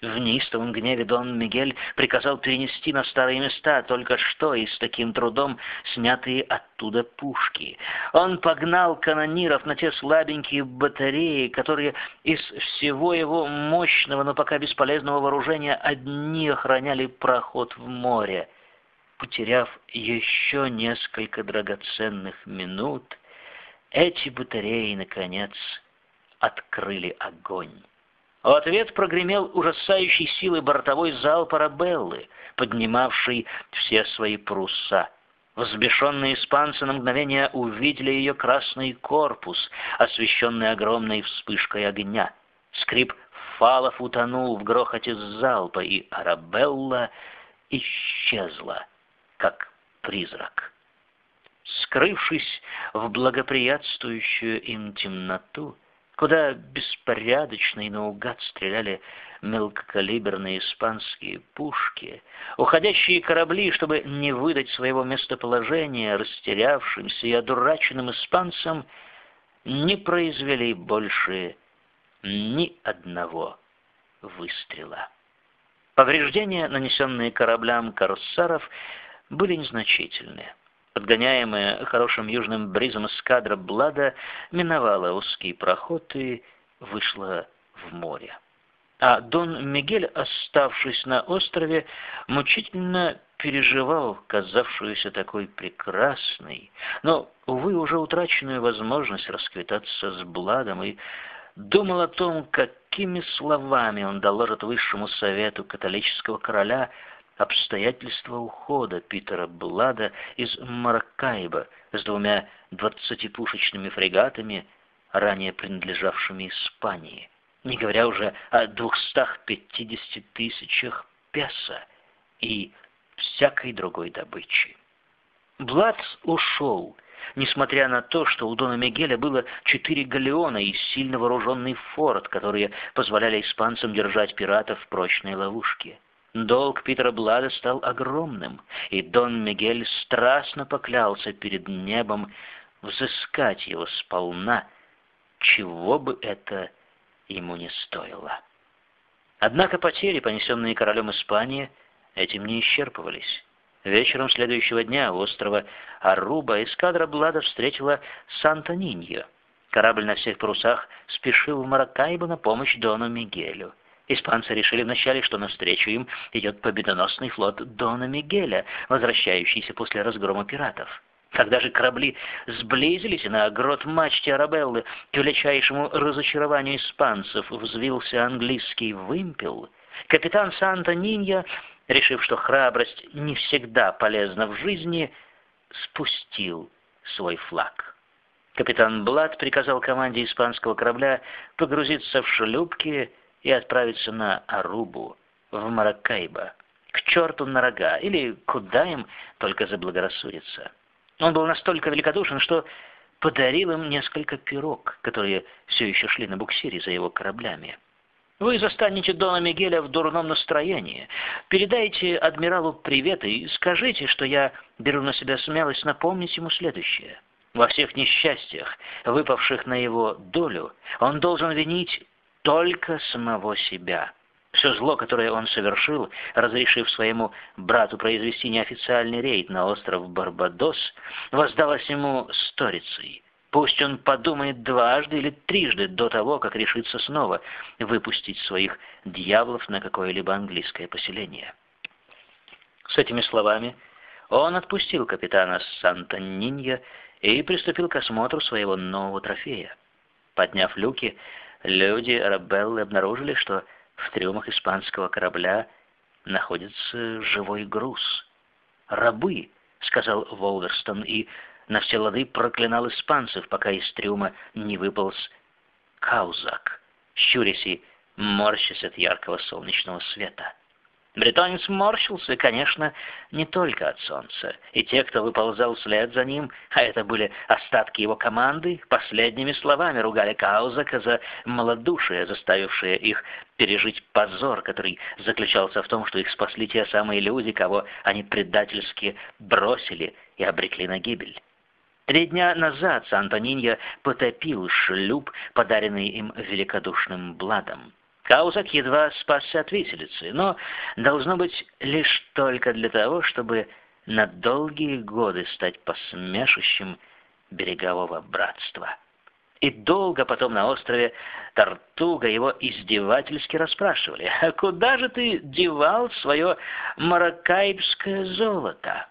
В неистовом гневе Дон Мигель приказал перенести на старые места только что и с таким трудом снятые оттуда пушки. Он погнал канониров на те слабенькие батареи, которые из всего его мощного, но пока бесполезного вооружения одни охраняли проход в море. Потеряв еще несколько драгоценных минут, эти батареи, наконец, открыли огонь. В ответ прогремел ужасающей силы бортовой зал Парабеллы, поднимавший все свои паруса. Взбешенные испанцы на мгновение увидели ее красный корпус, освещенный огромной вспышкой огня. Скрип фалов утонул в грохоте залпа, и Арабелла исчезла, как призрак. Скрывшись в благоприятствующую им темноту, куда беспорядочно и наугад стреляли мелкокалиберные испанские пушки, уходящие корабли, чтобы не выдать своего местоположения растерявшимся и одураченным испанцам, не произвели больше ни одного выстрела. Повреждения, нанесенные кораблям корсаров, были незначительные. Подгоняемая хорошим южным бризом эскадра Блада миновала узкий проход и вышла в море. А Дон Мигель, оставшись на острове, мучительно переживал казавшуюся такой прекрасной, но, увы, уже утраченную возможность расквитаться с Бладом и думал о том, какими словами он доложит высшему совету католического короля обстоятельства ухода Питера Блада из Маракайба с двумя двадцатипушечными фрегатами, ранее принадлежавшими Испании, не говоря уже о двухстах пятидесяти тысячах песо и всякой другой добычи. Блад ушел, несмотря на то, что у Дона Мигеля было четыре галеона и сильно вооруженный форт, которые позволяли испанцам держать пиратов в прочной ловушке. Долг Питера Блада стал огромным, и Дон Мигель страстно поклялся перед небом взыскать его сполна, чего бы это ему не стоило. Однако потери, понесенные королем Испании, этим не исчерпывались. Вечером следующего дня у острова Аруба эскадра Блада встретила Санта-Ниньо. Корабль на всех парусах спешил в Маракайбо на помощь Дону Мигелю. Испанцы решили вначале, что навстречу им идет победоносный флот Дона Мигеля, возвращающийся после разгрома пиратов. Когда же корабли сблизились, на грот мачте Арабеллы к величайшему разочарованию испанцев взвился английский вымпел, капитан Санта-Нинья, решив, что храбрость не всегда полезна в жизни, спустил свой флаг. Капитан Блад приказал команде испанского корабля погрузиться в шлюпки и отправиться на Арубу, в Маракайбо, к черту на рога, или куда им только заблагорассудится. Он был настолько великодушен, что подарил им несколько пирог, которые все еще шли на буксире за его кораблями. Вы застанете Дона Мигеля в дурном настроении. Передайте адмиралу привет и скажите, что я беру на себя смелость напомнить ему следующее. Во всех несчастьях, выпавших на его долю, он должен винить только самого себя. Все зло, которое он совершил, разрешив своему брату произвести неофициальный рейд на остров Барбадос, воздалось ему сторицей. Пусть он подумает дважды или трижды до того, как решится снова выпустить своих дьяволов на какое-либо английское поселение. С этими словами он отпустил капитана Санта-Нинья и приступил к осмотру своего нового трофея. Подняв люки, люди Рабеллы обнаружили, что в трюмах испанского корабля находится живой груз. «Рабы», — сказал Волверстон, и на все лады проклинал испанцев, пока из трюма не выполз Каузак, щурясь и морщась от яркого солнечного света. Бретонец морщился, конечно, не только от солнца, и те, кто выползал вслед за ним, а это были остатки его команды, последними словами ругали Каузака за малодушие, заставившее их пережить позор, который заключался в том, что их спасли те самые люди, кого они предательски бросили и обрекли на гибель. Три дня назад Сан-Антониньо потопил шлюп, подаренный им великодушным Бладом. Каузак едва спасся от виселицы, но должно быть лишь только для того, чтобы на долгие годы стать посмешищем берегового братства. И долго потом на острове Тартуга его издевательски расспрашивали, «А куда же ты девал свое маракайбское золото?»